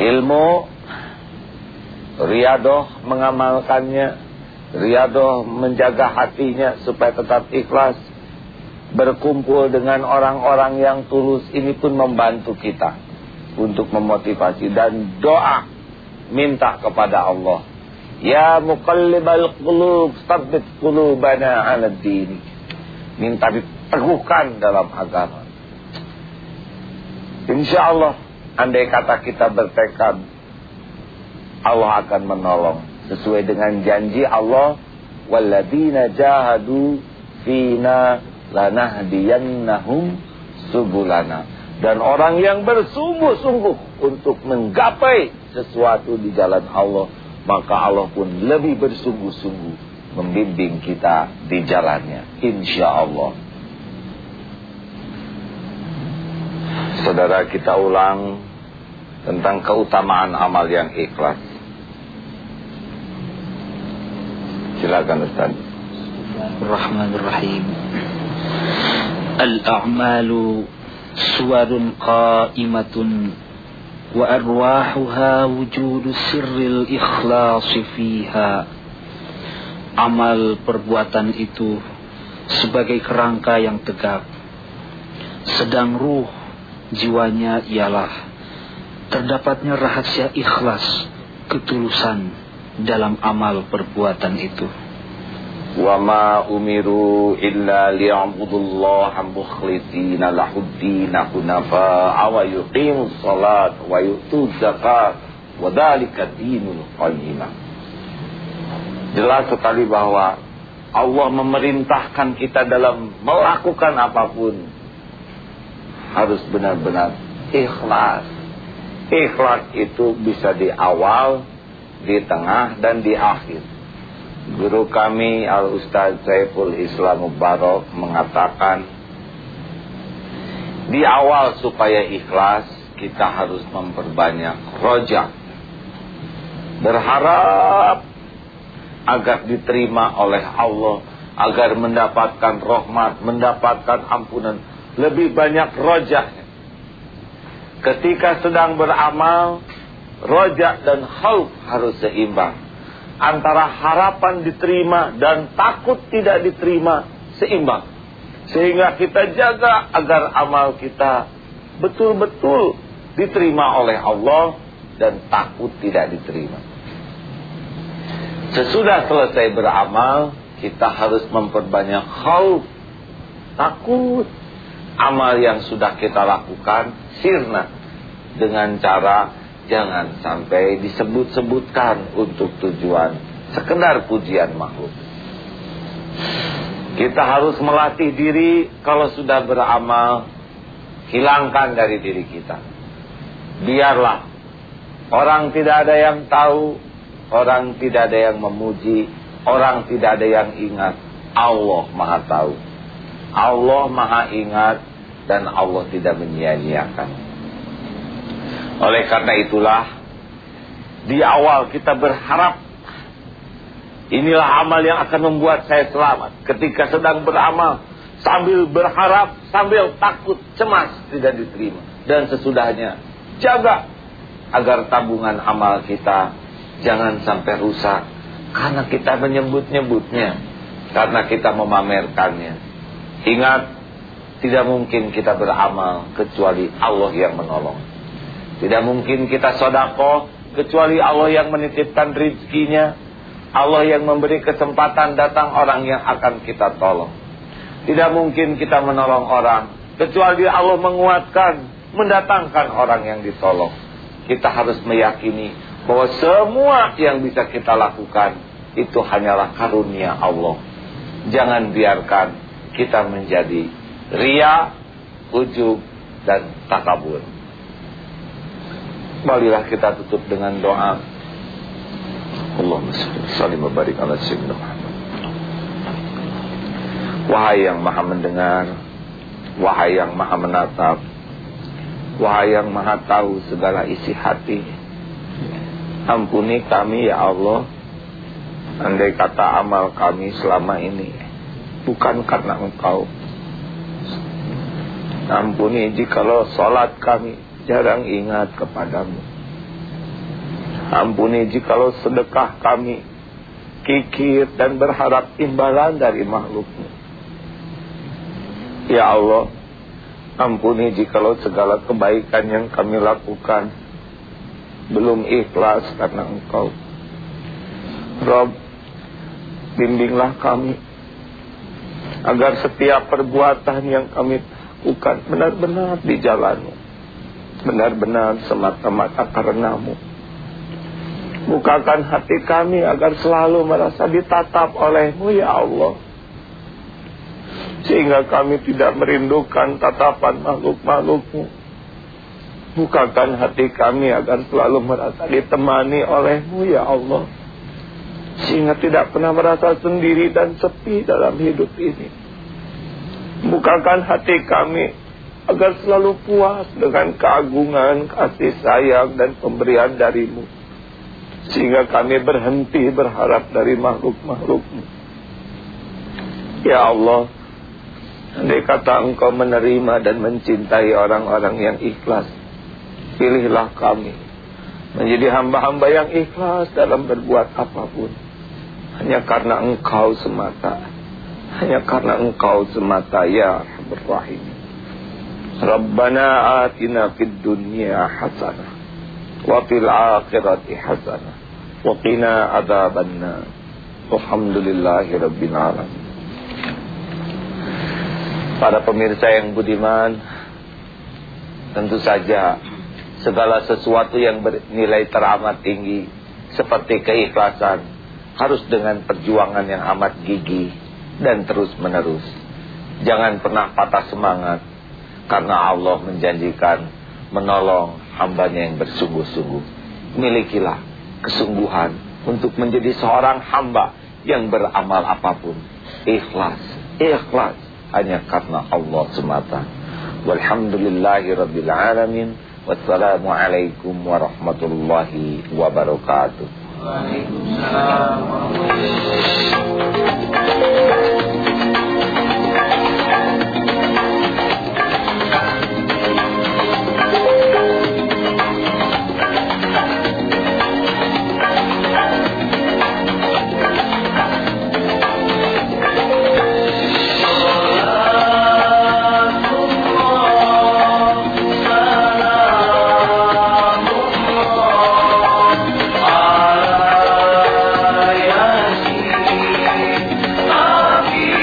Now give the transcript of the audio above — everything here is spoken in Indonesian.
ilmu riadoh mengamalkannya riadoh menjaga hatinya supaya tetap ikhlas berkumpul dengan orang-orang yang tulus ini pun membantu kita untuk memotivasi dan doa minta kepada Allah. Ya muqallibal qulub tsabbit qulubana 'ala din. Minta diteguhkan dalam agama. Insyaallah andai kata kita bertekad Allah akan menolong. Sesuai dengan janji Allah walladzina jahadu fina lanahdiyannahum subulana. Dan orang yang bersungguh-sungguh untuk menggapai sesuatu di jalan Allah maka Allah pun lebih bersungguh-sungguh membimbing kita di jalannya. Insyaallah Saudara kita ulang tentang keutamaan amal yang ikhlas Silakan Ustaz. Bismillahirrahmanirrahim. Al-a'malu suwarun qa'imatun wa arwahuha wujudu sirril ikhlasi fiha. Amal perbuatan itu sebagai kerangka yang tegak. Sedang ruh jiwanya ialah terdapatnya rahasia ikhlas, ketulusan dalam amal perbuatan itu. Wa ma umiru illa liya'budullaha mukhlishina lahuddin hunafa wa yuqimus salat wa yu'tuz zakat wa dzalika dinul qayyimah. Jelas sekali bahwa Allah memerintahkan kita dalam melakukan apa pun harus benar-benar ikhlas. Ikhlas itu bisa di awal, di tengah dan di akhir. Guru kami Al-Ustaz Saiful Islam Mubarak mengatakan di awal supaya ikhlas kita harus memperbanyak rojak. Berharap agar diterima oleh Allah, agar mendapatkan rahmat, mendapatkan ampunan. Lebih banyak rojaknya. Ketika sedang beramal, rojak dan khauf harus seimbang. Antara harapan diterima dan takut tidak diterima seimbang. Sehingga kita jaga agar amal kita betul-betul diterima oleh Allah dan takut tidak diterima. Sesudah selesai beramal, kita harus memperbanyak khauf, takut. Amal yang sudah kita lakukan sirna dengan cara jangan sampai disebut-sebutkan untuk tujuan sekedar pujian makhluk. Kita harus melatih diri kalau sudah beramal, hilangkan dari diri kita. Biarlah orang tidak ada yang tahu, orang tidak ada yang memuji, orang tidak ada yang ingat. Allah Maha tahu. Allah Maha ingat dan Allah tidak menyia-nyiakan. Oleh karena itulah di awal kita berharap inilah amal yang akan membuat saya selamat. Ketika sedang beramal sambil berharap, sambil takut, cemas tidak diterima. Dan sesudahnya jaga agar tabungan amal kita jangan sampai rusak karena kita menyebut-nyebutnya, karena kita memamerkannya. Ingat, tidak mungkin kita beramal kecuali Allah yang menolong. Tidak mungkin kita sodako kecuali Allah yang menitipkan rizkinya. Allah yang memberi kesempatan datang orang yang akan kita tolong. Tidak mungkin kita menolong orang kecuali Allah menguatkan, mendatangkan orang yang ditolong. Kita harus meyakini bahwa semua yang bisa kita lakukan itu hanyalah karunia Allah. Jangan biarkan kita menjadi ria, ujub, dan takabur. Marilah kita tutup dengan doa. Allahumma salli wa barik ala sayyidina. Wahai yang maha mendengar, wahai yang maha menatap, wahai yang maha tahu segala isi hati. Ampuni kami ya Allah. Andai kata amal kami selama ini bukan karena engkau. Ampuni jikalau salat kami jarang ingat kepadamu. Ampuni jikalau sedekah kami kikir dan berharap imbalan dari makhlukmu. Ya Allah, ampuni jikalau segala kebaikan yang kami lakukan belum ikhlas karena engkau. Rob, bimbinglah kami agar setiap perbuatan yang kami lakukan benar-benar di jalanmu. Benar-benar semata-mata karenamu. Bukakan hati kami agar selalu merasa ditatap olehmu ya Allah. Sehingga kami tidak merindukan tatapan makhluk-makhlukmu. Bukakan hati kami agar selalu merasa ditemani olehmu ya Allah. Sehingga tidak pernah merasa sendiri dan sepi dalam hidup ini. Bukakan hati kami agar selalu puas dengan keagungan, kasih sayang dan pemberian darimu. Sehingga kami berhenti berharap dari makhluk-makhlukmu. Ya Allah, andai kata engkau menerima dan mencintai orang-orang yang ikhlas, pilihlah kami menjadi hamba-hamba yang ikhlas dalam berbuat apa pun hanya karena engkau semata hanya karena engkau semata ya Rahim Rabbana atina fid dunya hasanah wa fil akhirati hasanah wa qina adzabannar Alhamdulillahi rabbil alamin. Para pemirsa yang budiman Tentu saja Segala sesuatu yang bernilai teramat tinggi Seperti keikhlasan harus dengan perjuangan yang amat gigih dan terus menerus. Jangan pernah patah semangat karena Allah menjanjikan menolong hambanya yang bersungguh-sungguh. Milikilah kesungguhan untuk menjadi seorang hamba yang beramal apa pun. Ikhlas, ikhlas hanya karena Allah semata. Walhamdulillahi rabbil alamin. Wassalamualaikum warahmatullahi wabarakatuh. Waalaikumsalam warahmatullahi wabarakatuh.